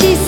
she's